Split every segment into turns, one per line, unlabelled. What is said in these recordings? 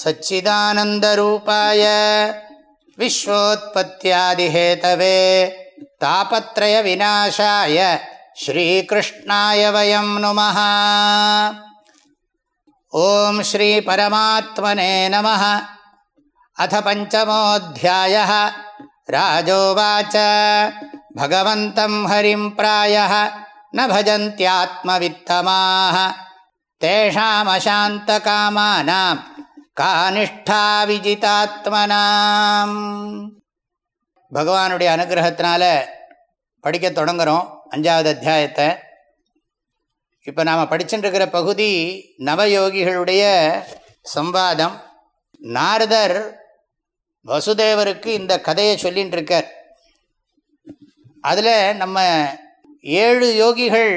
सच्चिदानन्दरूपाय विश्वोत्पत्त्यादिहेतवे तापत्रयविनाशाय श्रीकृष्णाय वयं नुमः ॐ श्रीपरमात्मने नमः अथ पञ्चमोऽध्यायः राजोवाच भगवन्तं हरिं प्रायः न भजन्त्यात्मवित्तमाः तेषामशान्तकामानां கானிஷ்டா விஜிதாத்மனாம். பகவானுடைய அனுகிரகத்தினால படிக்க தொடங்குகிறோம் அஞ்சாவது அத்தியாயத்தை. இப்போ நாம் படிச்சுட்டுருக்கிற பகுதி நவயோகிகளுடைய சம்பாதம் நாரதர் வசுதேவருக்கு இந்த கதையை சொல்லின்னு இருக்கார் அதில் நம்ம ஏழு யோகிகள்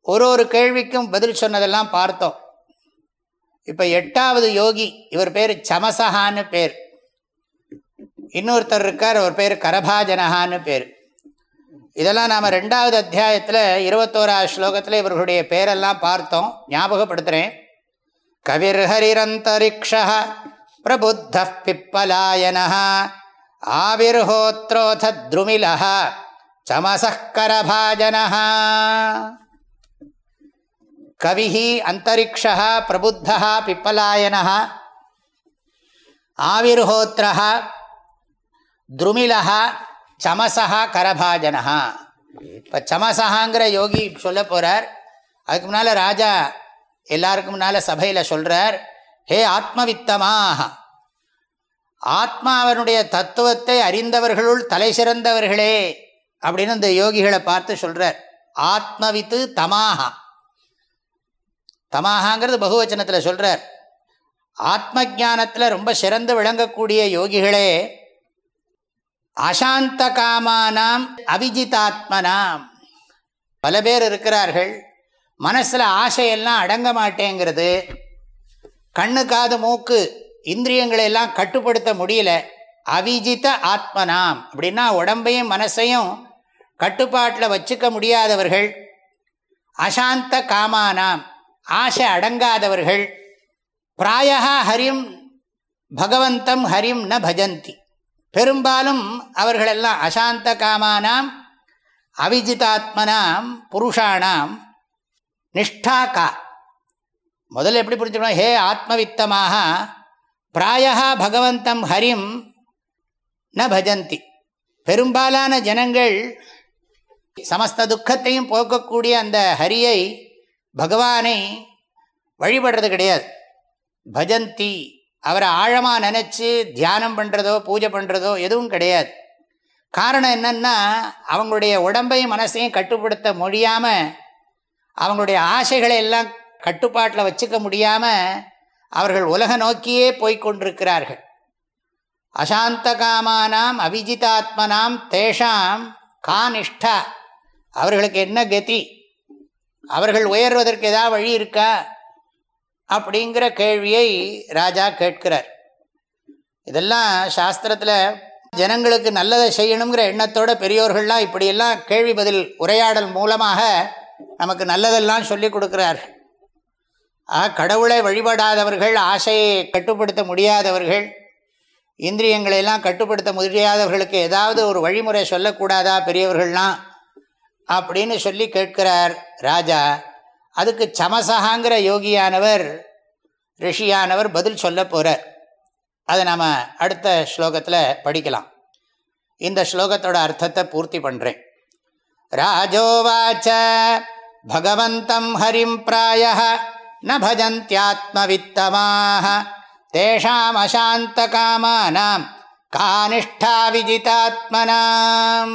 ஒரு ஒரு கேள்விக்கும் பதில் சொன்னதெல்லாம் பார்த்தோம். இப்போ எட்டாவது யோகி இவர் பேர் சமசஹான்னு பேர். இன்னொருத்தர் இருக்கார் அவர் பேர் கரபாஜனஹான்னு பேர். இதெல்லாம் நாம் ரெண்டாவது அத்தியாயத்தில் இருபத்தோராவது ஸ்லோகத்தில் இவர்களுடைய பேரெல்லாம் பார்த்தோம். ஞாபகப்படுத்துகிறேன் கவிர்ஹரிரந்தரிக்ஷ பிரபுத்த பிப்பலாயன ஆவிர்ஹோத்ரோத துருமில சமசக்கரபாஜன கவி அந்தரிக்ஷ பிரபுத்தா பிப்பலாயன ஆவிர்ஹோத்ரா துருமிலா சமசா கரபாஜனா இப்போ சமசகாங்கிற யோகி சொல்ல போகிறார் அதுக்கு முன்னால் ராஜா எல்லாருக்கு முன்னால் சபையில் சொல்கிறார் ஹே ஆத்மவித்தமாக ஆத்மாவனுடைய தத்துவத்தை அறிந்தவர்களுள் தலை சிறந்தவர்களே. அப்படின்னு இந்த யோகிகளை பார்த்து சொல்கிறார் ஆத்மவித்து தமாகா தமாகாங்கிறது பகுவச்சனத்தில் சொல்கிறார் ஆத்ம ஜானத்தில் ரொம்ப சிறந்து விளங்கக்கூடிய யோகிகளே அசாந்த காமானாம் அபிஜிதாத்மனாம் பல பேர் இருக்கிறார்கள். மனசில் ஆசையெல்லாம் அடங்க மாட்டேங்கிறது. கண்ணு காது மூக்கு இந்திரியங்களை எல்லாம் கட்டுப்படுத்த முடியல. அவிஜித ஆத்மனாம் அப்படின்னா உடம்பையும் மனசையும் கட்டுப்பாட்டில் வச்சுக்க முடியாதவர்கள். அசாந்த காமானாம் ஆசை அடங்காதவர்கள். பிராயா ஹரிம் பகவந்தம் ஹரிம் ந பஜந்தி. பெரும்பாலும் அவர்களெல்லாம் அசாந்த காமானாம் அவிஜிதாத்மனாம் புருஷானாம் நிஷ்டா முதல்ல எப்படி புரிஞ்சுக்கணும்? ஹே ஆத்மவித்தமாக பிராயா பகவந்தம் ஹரிம் ந பஜந்தி. பெரும்பாலான ஜனங்கள் சமஸ்த துக்கத்தையும் போக்கக்கூடிய அந்த ஹரியை பகவானை வழிபடுறது கிடையாது. பஜந்தி அவரை ஆழமாக நினச்சி தியானம் பண்ணுறதோ பூஜை பண்ணுறதோ எதுவும் கிடையாது. காரணம் என்னென்னா அவங்களுடைய உடம்பையும் மனசையும் கட்டுப்படுத்த முடியாமல் அவங்களுடைய ஆசைகளை எல்லாம் கட்டுப்பாட்டில் வச்சுக்க முடியாமல் அவர்கள் உலக நோக்கியே போய்கொண்டிருக்கிறார்கள் அசாந்த காமானாம் அவிஜிதாத்மனாம் தேஷாம் கா நிஷ்டா அவர்களுக்கு என்ன கதி? அவர்கள் உயர்வதற்கு ஏதாவது வழி இருக்கா? அப்படிங்கிற கேள்வியை ராஜா கேட்கிறார். இதெல்லாம் சாஸ்திரத்தில் ஜனங்களுக்கு நல்லதை செய்யணுங்கிற எண்ணத்தோட பெரியோர்கள்லாம் இப்படியெல்லாம் கேள்வி பதில் உரையாடல் மூலமாக நமக்கு நல்லதெல்லாம் சொல்லி கொடுக்குறார்கள். ஆக கடவுளை வழிபடாதவர்கள் ஆசையை கட்டுப்படுத்த முடியாதவர்கள் இந்திரியங்களையெல்லாம் கட்டுப்படுத்த முடியாதவர்களுக்கு ஏதாவது ஒரு வழிமுறை சொல்லக்கூடாதா பெரியவர்கள்லாம்? அப்படின்னு சொல்லி கேட்கிறார் ராஜா. அதுக்கு சமசகாங்கிற யோகியானவர் ரிஷியானவர் பதில் சொல்ல போகிறார் அதை நாம் அடுத்த ஸ்லோகத்தில் படிக்கலாம். இந்த ஸ்லோகத்தோட அர்த்தத்தை பூர்த்தி பண்ணுறேன் ராஜோவாச்ச பகவந்தம் ஹரிம் பிராய ந பஜந்தியாத்மவித்தமாக தேஷாம் அசாந்த காமானாம் கானிஷ்டா விஜிதாத்மனாம்